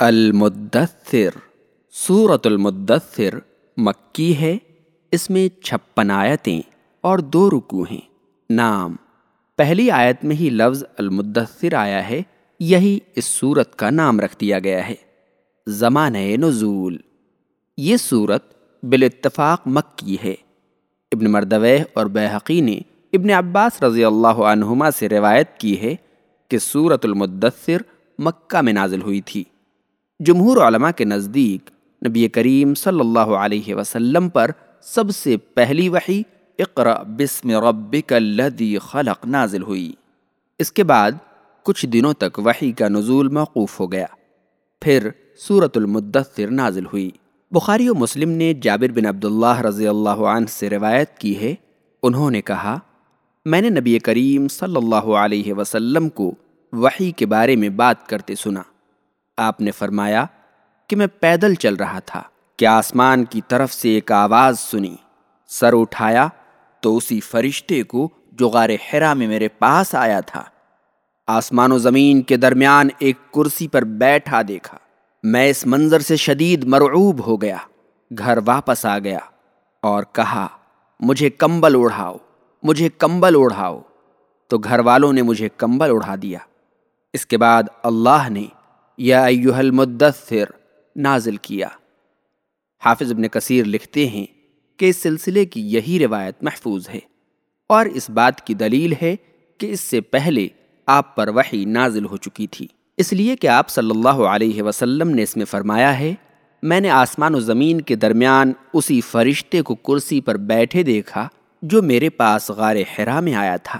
المدثر سورت المدثر مکی ہے، اس میں چھپن آیتیں اور دو رکو ہیں۔ نام پہلی آیت میں ہی لفظ المدثر آیا ہے، یہی اس صورت کا نام رکھ دیا گیا ہے۔ زمانہ نزول۔ یہ صورت بالاتفاق مکی ہے۔ ابن مردوہ اور بحقی نے ابن عباس رضی اللہ عنہما سے روایت کی ہے کہ سورت المدثر مکہ میں نازل ہوئی تھی۔ جمہور علماء کے نزدیک نبی کریم صلی اللہ علیہ وسلم پر سب سے پہلی وحی اقرا بسم ربک الذی خلق نازل ہوئی۔ اس کے بعد کچھ دنوں تک وحی کا نزول موقوف ہو گیا۔ پھر سورت المدثر نازل ہوئی۔ بخاری و مسلم نے جابر بن عبداللہ رضی اللہ عنہ سے روایت کی ہے۔ انہوں نے کہا، میں نے نبی کریم صلی اللہ علیہ وسلم کو وحی کے بارے میں بات کرتے سنا۔ آپ نے فرمایا کہ میں پیدل چل رہا تھا، کہ آسمان کی طرف سے ایک آواز سنی۔ سر اٹھایا تو اسی فرشتے کو جو غار حرا میں میرے پاس آیا تھا۔ آسمان و زمین کے درمیان ایک کرسی پر بیٹھا دیکھا۔ میں اس منظر سے شدید مرعوب ہو گیا۔ گھر واپس آ گیا اور کہا، مجھے کمبل اڑھاؤ مجھے کمبل اڑھاؤ تو گھر والوں نے مجھے کمبل اڑھا دیا۔ اس کے بعد اللہ نے یا ایوہ المدثر، نازل کیا۔ حافظ ابن کثیر لکھتے ہیں کہ اس سلسلے کی یہی روایت محفوظ ہے اور اس بات کی دلیل ہے کہ اس سے پہلے آپ پر وحی نازل ہو چکی تھی۔ اس لیے کہ آپ صلی اللہ علیہ وسلم نے اس میں فرمایا ہے، میں نے آسمان و زمین کے درمیان اسی فرشتے کو کرسی پر بیٹھے دیکھا جو میرے پاس غار حرا میں آیا تھا۔